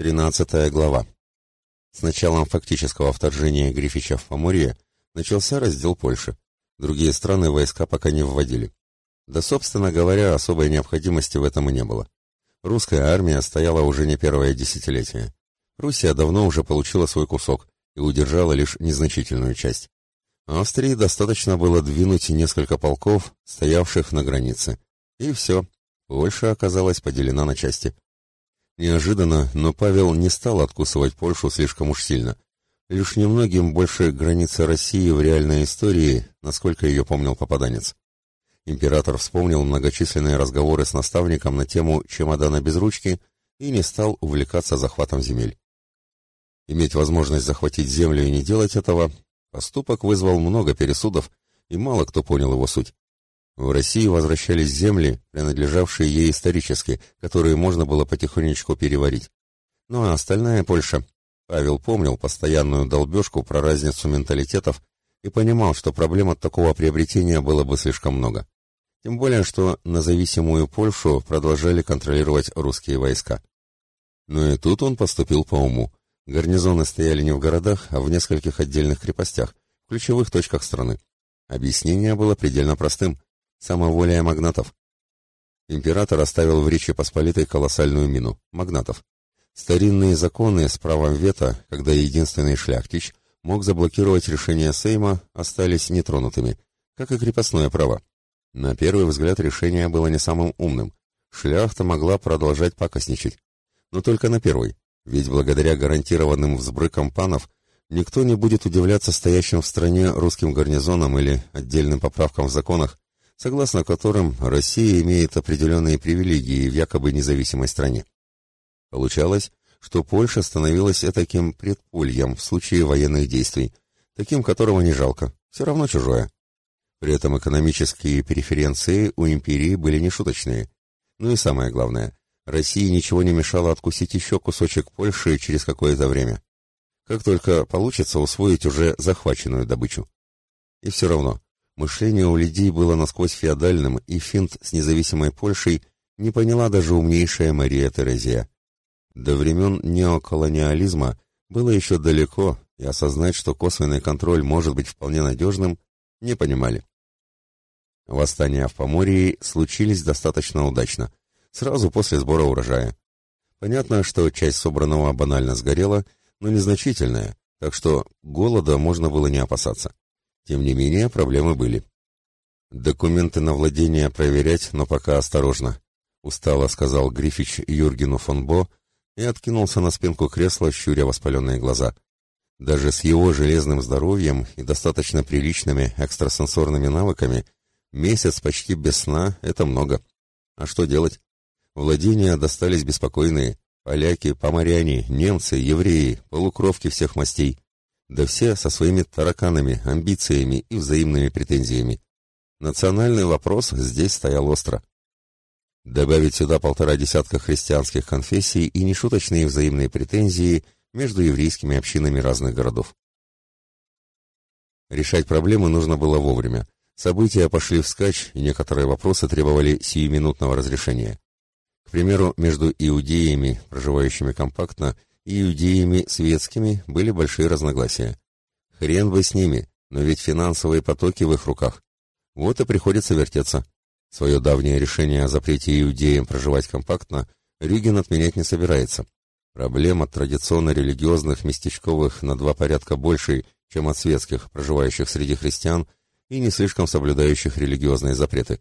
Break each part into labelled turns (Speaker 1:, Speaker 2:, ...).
Speaker 1: Тринадцатая глава. С началом фактического вторжения Грифича в Поморье начался раздел Польши. Другие страны войска пока не вводили. Да, собственно говоря, особой необходимости в этом и не было. Русская армия стояла уже не первое десятилетие. Руссия давно уже получила свой кусок и удержала лишь незначительную часть. Австрии достаточно было двинуть несколько полков, стоявших на границе. И все, Польша оказалась поделена на части. Неожиданно, но Павел не стал откусывать Польшу слишком уж сильно. Лишь немногим больше границы России в реальной истории, насколько ее помнил попаданец. Император вспомнил многочисленные разговоры с наставником на тему чемодана без ручки и не стал увлекаться захватом земель. Иметь возможность захватить землю и не делать этого – поступок вызвал много пересудов, и мало кто понял его суть. В России возвращались земли, принадлежавшие ей исторически, которые можно было потихонечку переварить. Ну а остальная Польша... Павел помнил постоянную долбежку про разницу менталитетов и понимал, что проблем от такого приобретения было бы слишком много. Тем более, что на зависимую Польшу продолжали контролировать русские войска. Но и тут он поступил по уму. Гарнизоны стояли не в городах, а в нескольких отдельных крепостях, в ключевых точках страны. Объяснение было предельно простым – Самоволия магнатов. Император оставил в Речи Посполитой колоссальную мину – магнатов. Старинные законы с правом вето, когда единственный шляхтич мог заблокировать решение Сейма, остались нетронутыми, как и крепостное право. На первый взгляд решение было не самым умным. Шляхта могла продолжать пакостничать. Но только на первый, ведь благодаря гарантированным взбрыкам панов никто не будет удивляться стоящим в стране русским гарнизонам или отдельным поправкам в законах, согласно которым Россия имеет определенные привилегии в якобы независимой стране. Получалось, что Польша становилась таким предпольем в случае военных действий, таким которого не жалко, все равно чужое. При этом экономические преференции у империи были нешуточные. Ну и самое главное, России ничего не мешало откусить еще кусочек Польши через какое-то время. Как только получится усвоить уже захваченную добычу. И все равно, Мышление у людей было насквозь феодальным, и финт с независимой Польшей не поняла даже умнейшая Мария Терезия. До времен неоколониализма было еще далеко, и осознать, что косвенный контроль может быть вполне надежным, не понимали. Восстания в Поморье случились достаточно удачно, сразу после сбора урожая. Понятно, что часть собранного банально сгорела, но незначительная, так что голода можно было не опасаться. Тем не менее, проблемы были. «Документы на владение проверять, но пока осторожно», — устало сказал Грифич Юргену фон Бо и откинулся на спинку кресла, щуря воспаленные глаза. Даже с его железным здоровьем и достаточно приличными экстрасенсорными навыками месяц почти без сна — это много. А что делать? Владения достались беспокойные. Поляки, поморяне, немцы, евреи, полукровки всех мастей да все со своими тараканами, амбициями и взаимными претензиями. Национальный вопрос здесь стоял остро. Добавить сюда полтора десятка христианских конфессий и нешуточные взаимные претензии между еврейскими общинами разных городов. Решать проблемы нужно было вовремя. События пошли вскачь, и некоторые вопросы требовали сиюминутного разрешения. К примеру, между иудеями, проживающими компактно, иудеями светскими были большие разногласия. Хрен бы с ними, но ведь финансовые потоки в их руках. Вот и приходится вертеться. Свое давнее решение о запрете иудеям проживать компактно Рюген отменять не собирается. Проблема традиционно религиозных местечковых на два порядка больше, чем от светских, проживающих среди христиан и не слишком соблюдающих религиозные запреты.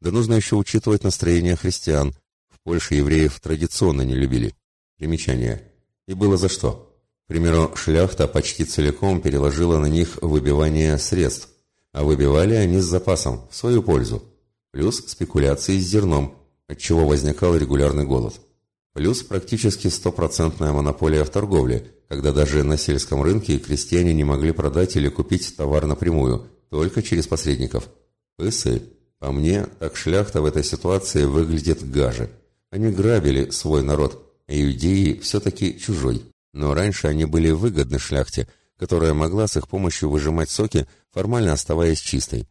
Speaker 1: Да нужно еще учитывать настроение христиан. В Польше евреев традиционно не любили. Примечание. И было за что. К примеру, шляхта почти целиком переложила на них выбивание средств, а выбивали они с запасом, в свою пользу. Плюс спекуляции с зерном, от чего возникал регулярный голод. Плюс практически стопроцентная монополия в торговле, когда даже на сельском рынке крестьяне не могли продать или купить товар напрямую, только через посредников. Пысы. По мне, так шляхта в этой ситуации выглядит гаже. Они грабили свой народ, Иудеи все-таки чужой, но раньше они были выгодны шляхте, которая могла с их помощью выжимать соки, формально оставаясь чистой.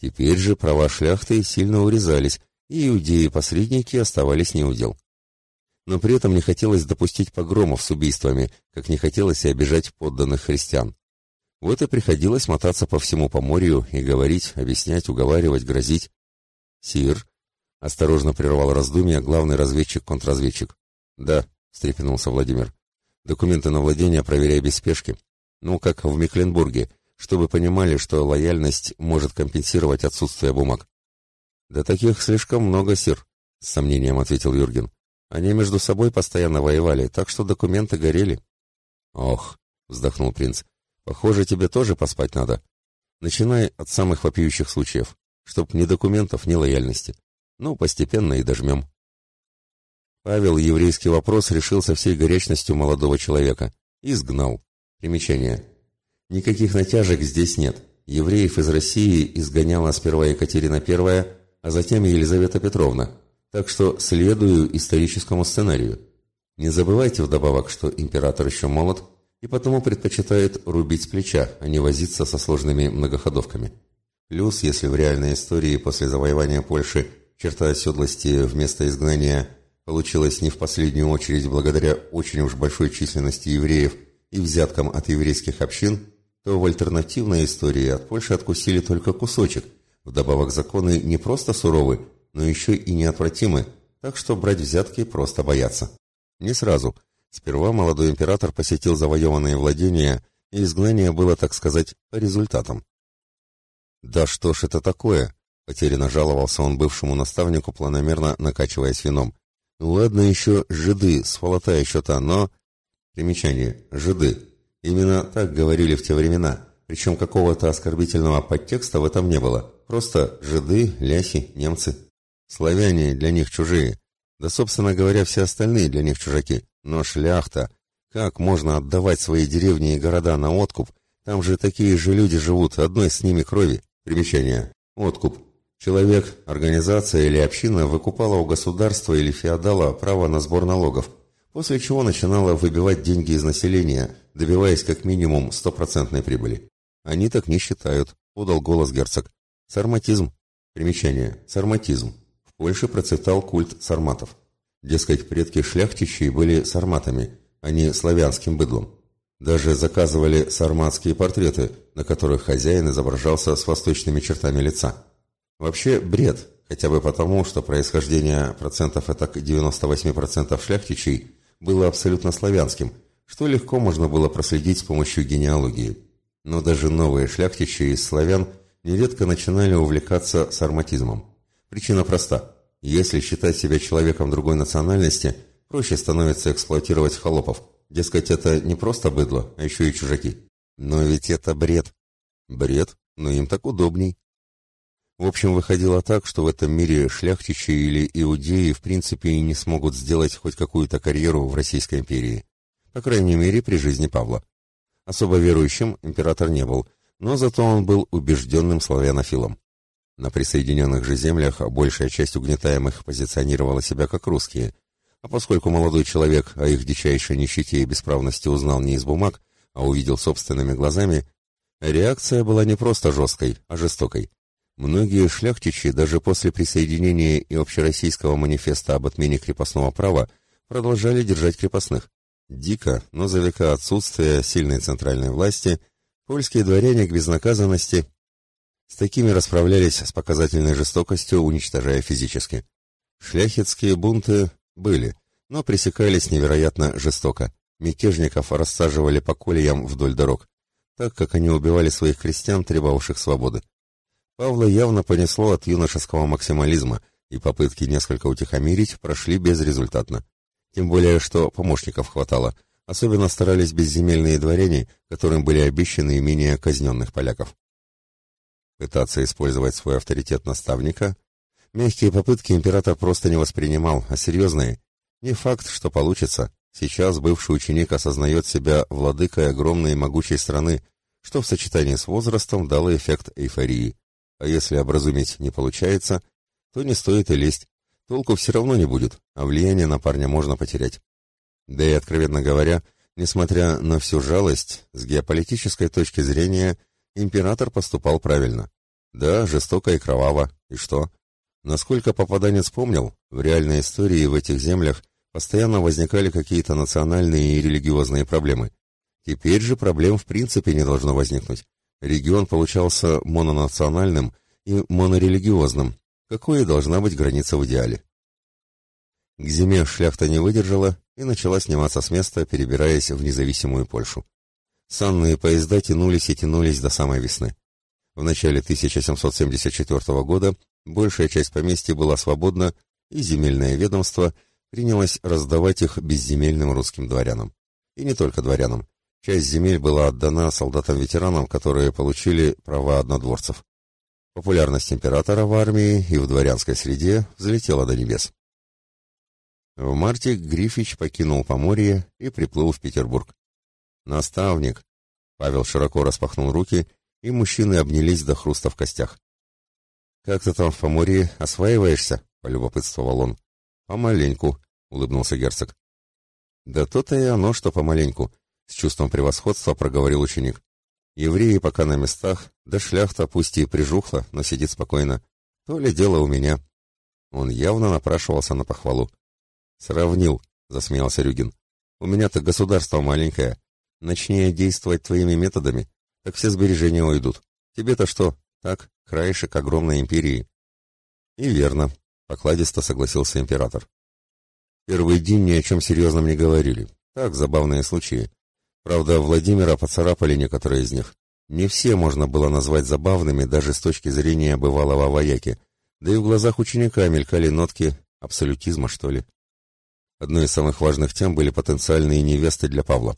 Speaker 1: Теперь же права шляхты сильно урезались, и иудеи-посредники оставались неудел. но при этом не хотелось допустить погромов с убийствами, как не хотелось и обижать подданных христиан. Вот и приходилось мотаться по всему Поморью и говорить, объяснять, уговаривать, грозить. «Сир», — осторожно прервал раздумья главный разведчик-контрразведчик. «Да», — встрепенулся Владимир. «Документы на владение проверяй без спешки. Ну, как в Мекленбурге, чтобы понимали, что лояльность может компенсировать отсутствие бумаг». «Да таких слишком много, сир», — с сомнением ответил Юрген. «Они между собой постоянно воевали, так что документы горели». «Ох», — вздохнул принц, — «похоже, тебе тоже поспать надо. Начинай от самых вопиющих случаев, чтоб ни документов, ни лояльности. Ну, постепенно и дожмем». Павел еврейский вопрос решил со всей горячностью молодого человека. Изгнал. Примечание. Никаких натяжек здесь нет. Евреев из России изгоняла сперва Екатерина I, а затем Елизавета Петровна. Так что следую историческому сценарию. Не забывайте вдобавок, что император еще молод и потому предпочитает рубить с плеча, а не возиться со сложными многоходовками. Плюс, если в реальной истории после завоевания Польши черта оседлости вместо изгнания – получилось не в последнюю очередь благодаря очень уж большой численности евреев и взяткам от еврейских общин, то в альтернативной истории от Польши откусили только кусочек. Вдобавок законы не просто суровы, но еще и неотвратимы, так что брать взятки просто боятся. Не сразу. Сперва молодой император посетил завоеванные владения, и изгнание было, так сказать, результатом. «Да что ж это такое?» — потерянно жаловался он бывшему наставнику, планомерно накачиваясь вином. Ладно еще жиды, сволота еще та, но... Примечание. Жиды. Именно так говорили в те времена. Причем какого-то оскорбительного подтекста в этом не было. Просто жиды, ляси, немцы. Славяне для них чужие. Да, собственно говоря, все остальные для них чужаки. Но шляхта... Как можно отдавать свои деревни и города на откуп? Там же такие же люди живут, одной с ними крови. Примечание. Откуп. Человек, организация или община выкупала у государства или феодала право на сбор налогов, после чего начинала выбивать деньги из населения, добиваясь как минимум стопроцентной прибыли. Они так не считают, подал голос герцог. Сарматизм. Примечание. Сарматизм. В Польше процветал культ сарматов. Дескать, предки шляхтичей были сарматами, а не славянским быдлом. Даже заказывали сарматские портреты, на которых хозяин изображался с восточными чертами лица. Вообще бред, хотя бы потому, что происхождение процентов это 98% шляхтичей было абсолютно славянским, что легко можно было проследить с помощью генеалогии. Но даже новые шляхтичи из славян нередко начинали увлекаться сарматизмом. Причина проста. Если считать себя человеком другой национальности, проще становится эксплуатировать холопов. Дескать, это не просто быдло, а еще и чужаки. Но ведь это бред. Бред, но им так удобней. В общем, выходило так, что в этом мире шляхтичи или иудеи в принципе и не смогут сделать хоть какую-то карьеру в Российской империи. По крайней мере, при жизни Павла. Особо верующим император не был, но зато он был убежденным славянофилом. На присоединенных же землях большая часть угнетаемых позиционировала себя как русские, а поскольку молодой человек о их дичайшей нищете и бесправности узнал не из бумаг, а увидел собственными глазами, реакция была не просто жесткой, а жестокой. Многие шляхтичи даже после присоединения и общероссийского манифеста об отмене крепостного права продолжали держать крепостных. Дико, но за века отсутствия сильной центральной власти, польские дворяне к безнаказанности с такими расправлялись с показательной жестокостью, уничтожая физически. Шляхетские бунты были, но пресекались невероятно жестоко. Мятежников рассаживали по колеям вдоль дорог, так как они убивали своих крестьян, требовавших свободы. Павла явно понесло от юношеского максимализма, и попытки несколько утихомирить прошли безрезультатно. Тем более, что помощников хватало, особенно старались безземельные дворяне, которым были обещаны имения казненных поляков. Пытаться использовать свой авторитет наставника мягкие попытки император просто не воспринимал, а серьезные. Не факт, что получится. Сейчас бывший ученик осознает себя владыкой огромной и могучей страны, что в сочетании с возрастом дало эффект эйфории. А если образумить не получается, то не стоит и лезть. Толку все равно не будет, а влияние на парня можно потерять. Да и, откровенно говоря, несмотря на всю жалость, с геополитической точки зрения, император поступал правильно. Да, жестоко и кроваво. И что? Насколько попаданец помнил, в реальной истории в этих землях постоянно возникали какие-то национальные и религиозные проблемы. Теперь же проблем в принципе не должно возникнуть. Регион получался мононациональным и монорелигиозным, какой должна быть граница в идеале. К зиме шляхта не выдержала и начала сниматься с места, перебираясь в независимую Польшу. Санные поезда тянулись и тянулись до самой весны. В начале 1774 года большая часть поместья была свободна, и земельное ведомство принялось раздавать их безземельным русским дворянам. И не только дворянам. Часть земель была отдана солдатам-ветеранам, которые получили права однодворцев. Популярность императора в армии и в дворянской среде взлетела до небес. В марте Грифич покинул Поморье и приплыл в Петербург. «Наставник!» Павел широко распахнул руки, и мужчины обнялись до хруста в костях. «Как ты там в Поморье осваиваешься?» — полюбопытствовал он. «Помаленьку», — улыбнулся герцог. «Да то-то и оно, что помаленьку», — с чувством превосходства проговорил ученик. «Евреи пока на местах, да шляхта пусть и прижухла, но сидит спокойно. То ли дело у меня». Он явно напрашивался на похвалу. «Сравнил», — засмеялся Рюгин. «У меня-то государство маленькое. Начни действовать твоими методами, так все сбережения уйдут. Тебе-то что? Так, краешек огромной империи». «И верно», — покладисто согласился император. Первый день ни о чем серьезном не говорили. Так, забавные случаи. Правда, Владимира поцарапали некоторые из них. Не все можно было назвать забавными даже с точки зрения бывалого вояки, да и в глазах ученика мелькали нотки абсолютизма, что ли. Одной из самых важных тем были потенциальные невесты для Павла.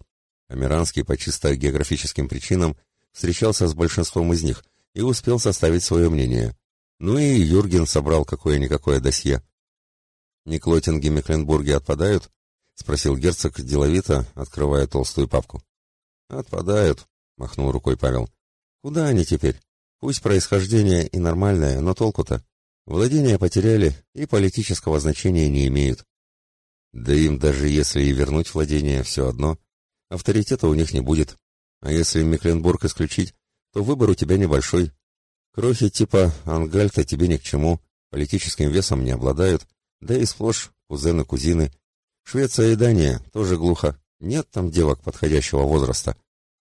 Speaker 1: Амиранский по чисто географическим причинам встречался с большинством из них и успел составить свое мнение. Ну и Юрген собрал какое-никакое досье. «Не Клотинги Мекленбурги отпадают?» — спросил герцог деловито, открывая толстую папку. «Отпадают», — махнул рукой Павел. «Куда они теперь? Пусть происхождение и нормальное, но толку-то. Владения потеряли и политического значения не имеют. Да им даже если и вернуть владение, все одно. Авторитета у них не будет. А если Мекленбург исключить, то выбор у тебя небольшой. Крохи типа Ангальта тебе ни к чему, политическим весом не обладают, да и сплошь кузены-кузины. Швеция и Дания тоже глухо. Нет там девок подходящего возраста.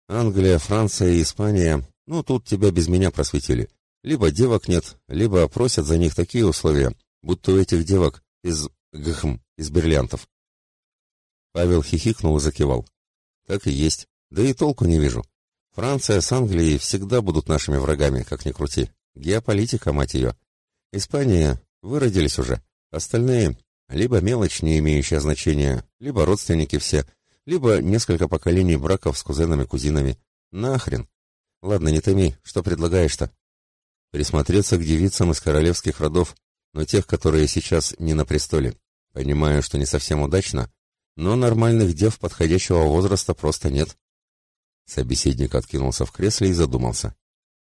Speaker 1: Англия, Франция и Испания, ну тут тебя без меня просветили. Либо девок нет, либо просят за них такие условия, будто у этих девок из гхм из бриллиантов. Павел хихикнул и закивал. Так и есть. Да и толку не вижу. Франция с Англией всегда будут нашими врагами, как ни крути. Геополитика, мать ее. Испания, выродились уже. Остальные — либо мелочь, не имеющая значения, либо родственники все, либо несколько поколений браков с кузенами-кузинами. Нахрен. Ладно, не томи, что предлагаешь-то? Присмотреться к девицам из королевских родов, но тех, которые сейчас не на престоле. Понимаю, что не совсем удачно, но нормальных дев подходящего возраста просто нет. Собеседник откинулся в кресле и задумался.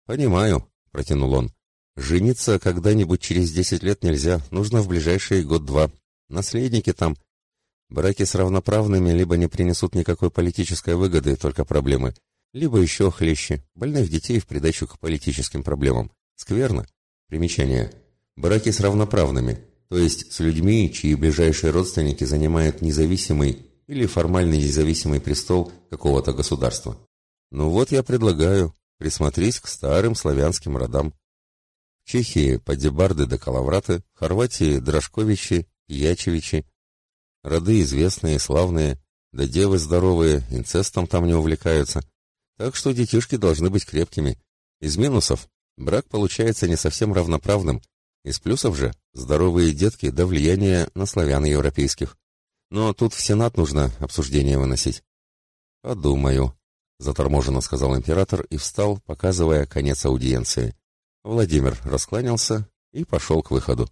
Speaker 1: «Понимаю», — протянул он. «Жениться когда-нибудь через десять лет нельзя, нужно в ближайшие год-два. Наследники там. Браки с равноправными либо не принесут никакой политической выгоды, только проблемы, либо еще хлеще, больных детей в придачу к политическим проблемам. Скверно. Примечание. Браки с равноправными то есть с людьми, чьи ближайшие родственники занимают независимый или формально независимый престол какого-то государства. Ну вот я предлагаю, присмотреть к старым славянским родам. В Чехии – Падебарды да Калавраты, в Хорватии – Дрожковичи, Ячевичи. Роды известные, славные, да девы здоровые, инцестом там не увлекаются. Так что детишки должны быть крепкими. Из минусов – брак получается не совсем равноправным, из плюсов же здоровые детки до влияния на славян европейских. Но тут в Сенат нужно обсуждение выносить. Подумаю, заторможенно сказал император и встал, показывая конец аудиенции. Владимир раскланялся и пошел к выходу.